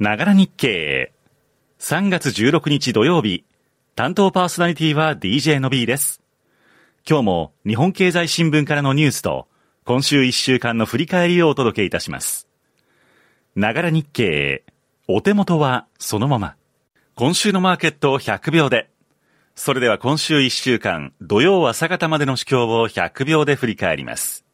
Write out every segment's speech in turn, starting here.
ながら日経。3月16日土曜日。担当パーソナリティは DJ の B です。今日も日本経済新聞からのニュースと今週1週間の振り返りをお届けいたします。ながら日経。お手元はそのまま。今週のマーケットを100秒で。それでは今週1週間、土曜朝方までの主況を100秒で振り返ります。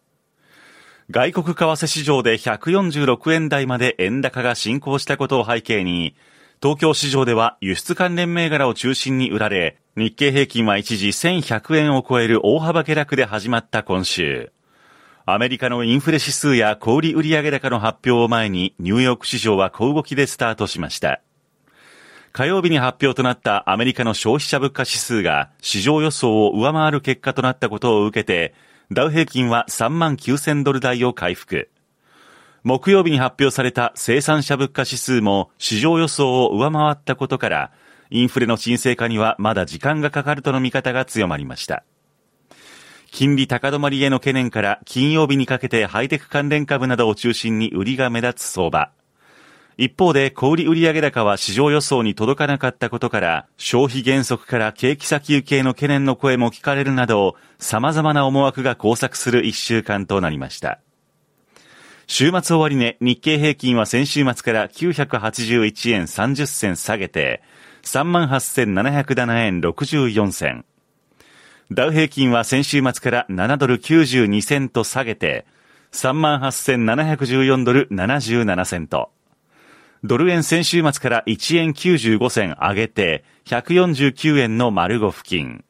外国為替市場で146円台まで円高が進行したことを背景に、東京市場では輸出関連銘柄を中心に売られ、日経平均は一時1100円を超える大幅下落で始まった今週。アメリカのインフレ指数や小売売上高の発表を前にニューヨーク市場は小動きでスタートしました。火曜日に発表となったアメリカの消費者物価指数が市場予想を上回る結果となったことを受けて、ダウ平均は3万9000ドル台を回復。木曜日に発表された生産者物価指数も市場予想を上回ったことから、インフレの沈静化にはまだ時間がかかるとの見方が強まりました。金利高止まりへの懸念から金曜日にかけてハイテク関連株などを中心に売りが目立つ相場。一方で小売売上高は市場予想に届かなかったことから消費減速から景気先行きへの懸念の声も聞かれるなど様々な思惑が交錯する一週間となりました。週末終わりね、日経平均は先週末から981円30銭下げて38,707円64銭。ダウ平均は先週末から7ドル92セント下げて38,714ドル77セント。ドル円先週末から1円95銭上げて、149円の丸5付近。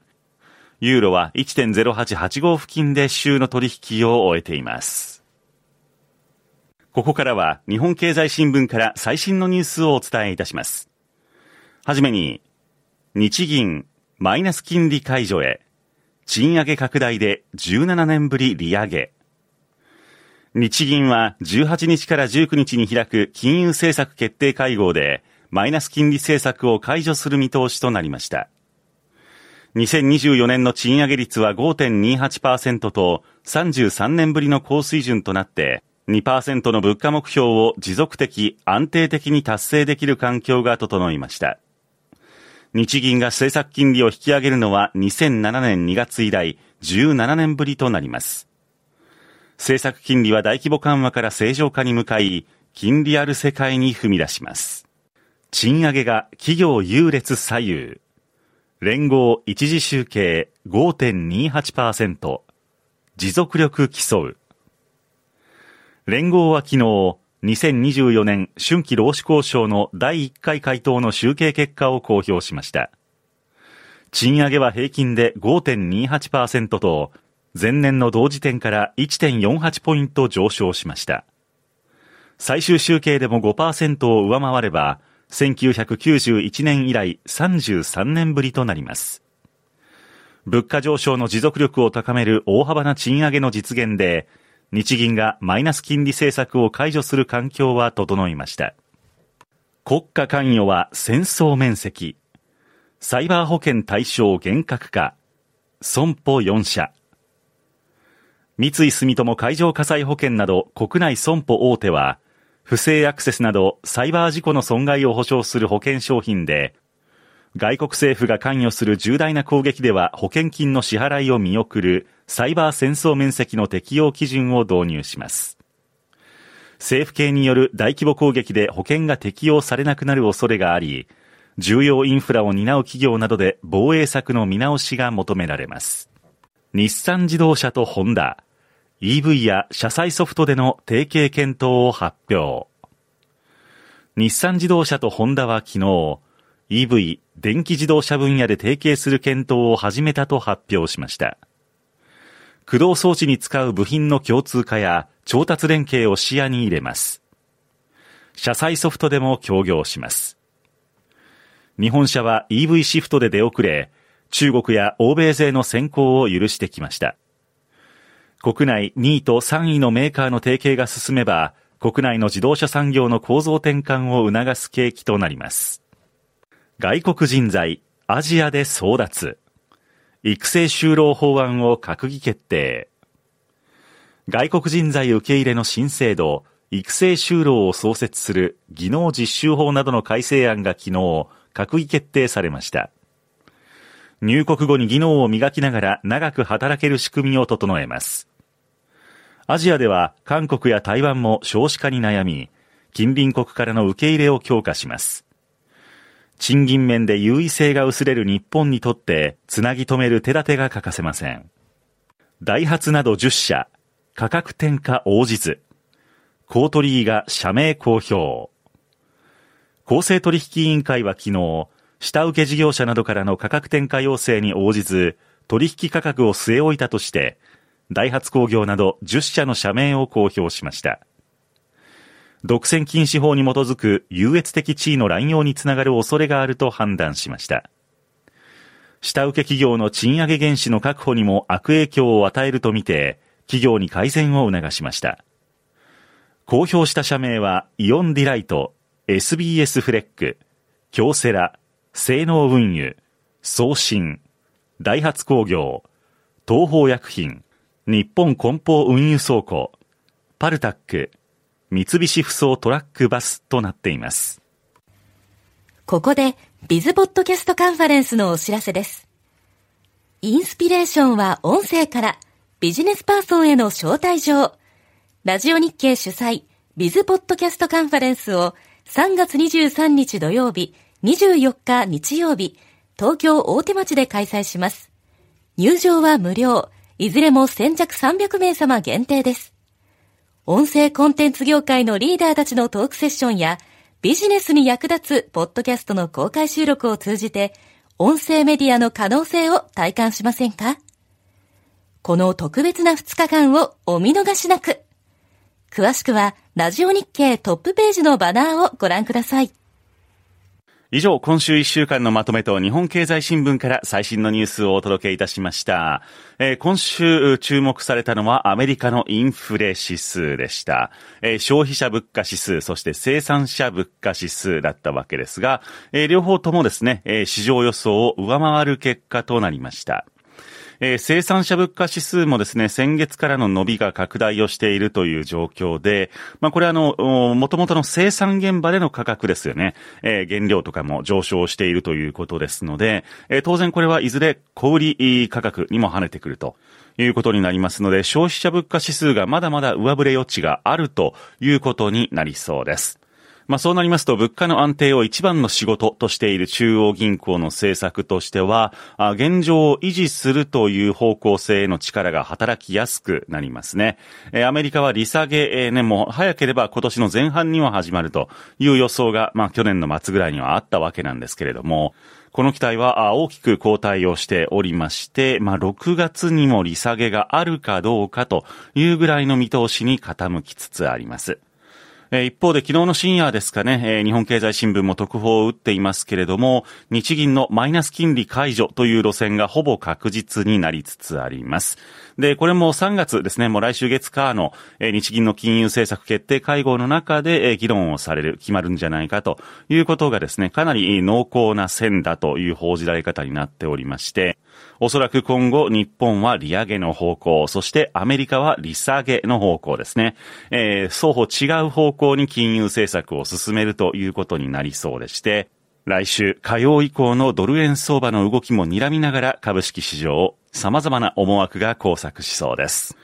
ユーロは1.0885付近で週の取引を終えています。ここからは日本経済新聞から最新のニュースをお伝えいたします。はじめに、日銀マイナス金利解除へ、賃上げ拡大で17年ぶり利上げ。日銀は18日から19日に開く金融政策決定会合でマイナス金利政策を解除する見通しとなりました。2024年の賃上げ率は5.28%と33年ぶりの高水準となって2%の物価目標を持続的、安定的に達成できる環境が整いました。日銀が政策金利を引き上げるのは2007年2月以来17年ぶりとなります。政策金利は大規模緩和から正常化に向かい、金利ある世界に踏み出します。賃上げが企業優劣左右。連合一時集計5.28%。持続力競う。連合は昨日、2024年春季労使交渉の第1回回答の集計結果を公表しました。賃上げは平均で5.28%と、前年の同時点から1.48ポイント上昇しました。最終集計でも5%を上回れば、1991年以来33年ぶりとなります。物価上昇の持続力を高める大幅な賃上げの実現で、日銀がマイナス金利政策を解除する環境は整いました。国家関与は戦争面積。サイバー保険対象厳格化。損保4社。三井住友海上火災保険など国内損保大手は、不正アクセスなどサイバー事故の損害を保証する保険商品で、外国政府が関与する重大な攻撃では保険金の支払いを見送るサイバー戦争面積の適用基準を導入します。政府系による大規模攻撃で保険が適用されなくなる恐れがあり、重要インフラを担う企業などで防衛策の見直しが求められます。日産自動車とホンダ、EV や車載ソフトでの提携検討を発表。日産自動車とホンダは昨日、EV、電気自動車分野で提携する検討を始めたと発表しました。駆動装置に使う部品の共通化や調達連携を視野に入れます。車載ソフトでも協業します。日本車は EV シフトで出遅れ、中国や欧米勢の先行を許してきました。国内2位と3位のメーカーの提携が進めば、国内の自動車産業の構造転換を促す契機となります。外国人材、アジアで争奪。育成就労法案を閣議決定。外国人材受け入れの新制度、育成就労を創設する技能実習法などの改正案が昨日、閣議決定されました。入国後に技能を磨きながら長く働ける仕組みを整えます。アジアでは韓国や台湾も少子化に悩み、近隣国からの受け入れを強化します。賃金面で優位性が薄れる日本にとって、つなぎ止める手立てが欠かせません。ダイハツなど10社、価格転嫁応じず。コートリーが社名公表。公正取引委員会は昨日、下請け事業者などからの価格転嫁要請に応じず、取引価格を据え置いたとして、ダイハツ工業など10社の社名を公表しました。独占禁止法に基づく優越的地位の乱用につながる恐れがあると判断しました。下請け企業の賃上げ原資の確保にも悪影響を与えるとみて、企業に改善を促しました。公表した社名は、イオンディライト、SBS フレック、京セラ、性能運輸、送信、ダイハツ工業、東方薬品、日本梱包運輸倉庫、パルタック、三菱不走トラックバスとなっています。ここで、ビズポッドキャストカンファレンスのお知らせです。インスピレーションは音声からビジネスパーソンへの招待状。ラジオ日経主催ビズポッドキャストカンファレンスを3月23日土曜日、24日日曜日、東京大手町で開催します。入場は無料、いずれも先着300名様限定です。音声コンテンツ業界のリーダーたちのトークセッションや、ビジネスに役立つポッドキャストの公開収録を通じて、音声メディアの可能性を体感しませんか？この特別な2日間をお見逃しなく。詳しくは、ラジオ日経トップページのバナーをご覧ください。以上、今週1週間のまとめと日本経済新聞から最新のニュースをお届けいたしました。えー、今週注目されたのはアメリカのインフレ指数でした。えー、消費者物価指数、そして生産者物価指数だったわけですが、えー、両方ともですね、市場予想を上回る結果となりました。えー、生産者物価指数もですね、先月からの伸びが拡大をしているという状況で、まあこれあの、もともとの生産現場での価格ですよね。えー、原料とかも上昇しているということですので、えー、当然これはいずれ小売価格にも跳ねてくると。いうことになりますので、消費者物価指数がまだまだ上振れ余地があるということになりそうです。まあそうなりますと、物価の安定を一番の仕事としている中央銀行の政策としては、現状を維持するという方向性への力が働きやすくなりますね。アメリカは利下げ、ね、もう早ければ今年の前半には始まるという予想が、まあ去年の末ぐらいにはあったわけなんですけれども、この期待は大きく後退をしておりまして、まあ、6月にも利下げがあるかどうかというぐらいの見通しに傾きつつあります。一方で昨日の深夜ですかね、日本経済新聞も特報を打っていますけれども、日銀のマイナス金利解除という路線がほぼ確実になりつつあります。で、これも3月ですね、もう来週月火の、日銀の金融政策決定会合の中で、議論をされる、決まるんじゃないかということがですね、かなり濃厚な線だという報じられ方になっておりまして、おそらく今後日本は利上げの方向、そしてアメリカは利下げの方向ですね。えー、双方違う方向に金融政策を進めるということになりそうでして、来週火曜以降のドル円相場の動きも睨みながら株式市場を様々な思惑が交錯しそうです。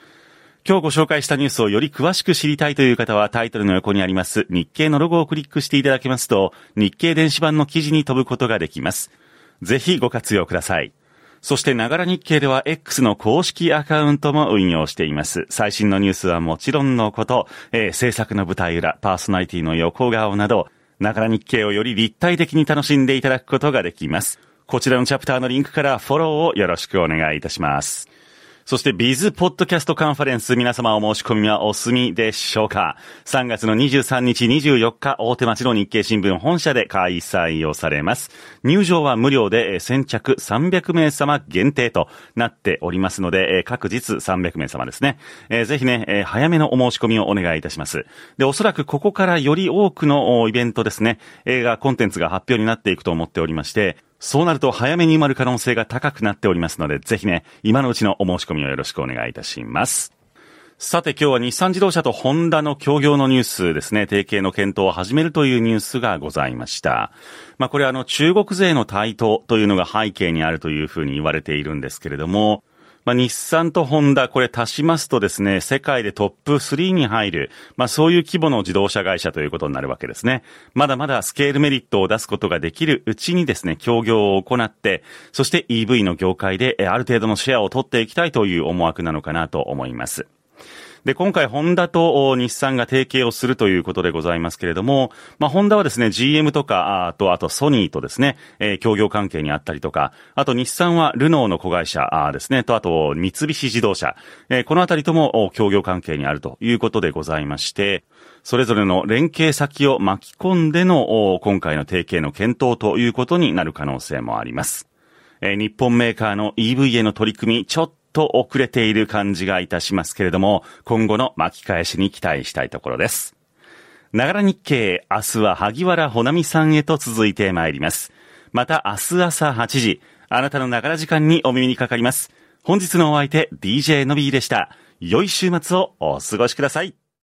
今日ご紹介したニュースをより詳しく知りたいという方はタイトルの横にあります日経のロゴをクリックしていただけますと日経電子版の記事に飛ぶことができます。ぜひご活用ください。そして、ながら日経では X の公式アカウントも運用しています。最新のニュースはもちろんのこと、えー、制作の舞台裏、パーソナリティの横顔など、ながら日経をより立体的に楽しんでいただくことができます。こちらのチャプターのリンクからフォローをよろしくお願いいたします。そしてビズポッドキャストカンファレンス皆様お申し込みはお済みでしょうか ?3 月の23日24日大手町の日経新聞本社で開催をされます。入場は無料で先着300名様限定となっておりますので、各日300名様ですね。ぜひね、早めのお申し込みをお願いいたします。で、おそらくここからより多くのイベントですね、映画コンテンツが発表になっていくと思っておりまして、そうなると早めに埋まる可能性が高くなっておりますので、ぜひね、今のうちのお申し込みをよろしくお願いいたします。さて今日は日産自動車とホンダの協業のニュースですね、提携の検討を始めるというニュースがございました。まあこれはあの中国勢の台頭というのが背景にあるというふうに言われているんですけれども、まあ、日産とホンダ、これ足しますとですね、世界でトップ3に入る、まあ、そういう規模の自動車会社ということになるわけですね。まだまだスケールメリットを出すことができるうちにですね、協業を行って、そして EV の業界である程度のシェアを取っていきたいという思惑なのかなと思います。で、今回、ホンダと日産が提携をするということでございますけれども、まあ、ホンダはですね、GM とか、あと、あと、ソニーとですね、えー、協業関係にあったりとか、あと、日産はルノーの子会社ですね、と、あと、三菱自動車、えー、このあたりとも協業関係にあるということでございまして、それぞれの連携先を巻き込んでの今回の提携の検討ということになる可能性もあります。えー、日本メーカーの EV への取り組み、ちょっと遅れている感じがいたしますけれども、今後の巻き返しに期待したいところです。ながら日経、明日は萩原ほなみさんへと続いてまいります。また明日朝8時、あなたのながら時間にお耳にかかります。本日のお相手、DJ のびーでした。良い週末をお過ごしください。